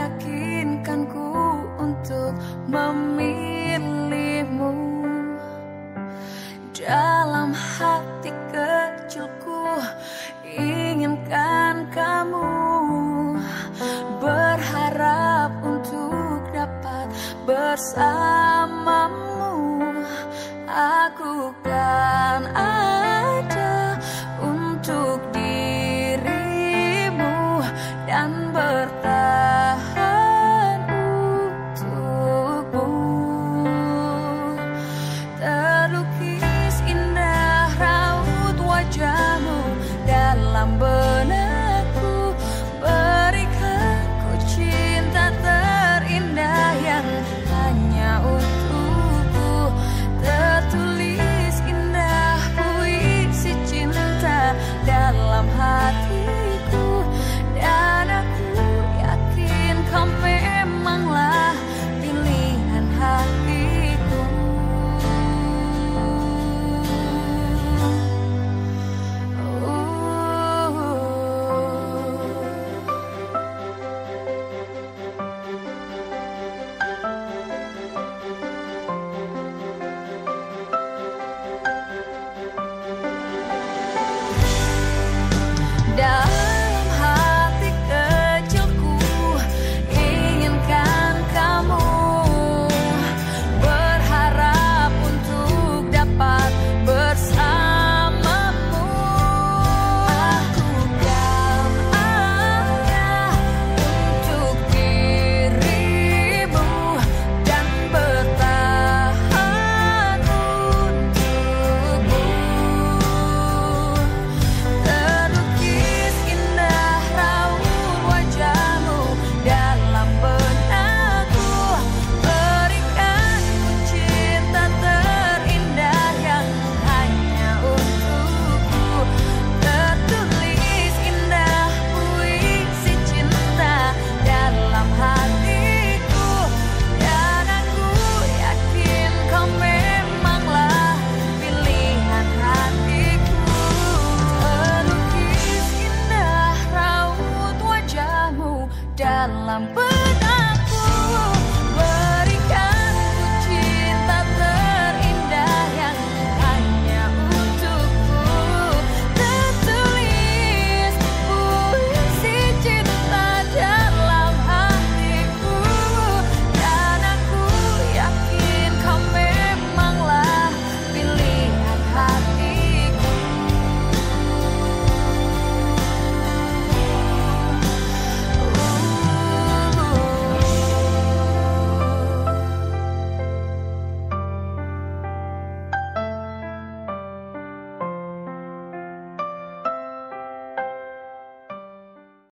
meyakinkanku untuk memilihmu. Dalam hati kecilku inginkan kamu. Berharap untuk dapat bersamamu. Aku kan ada dalam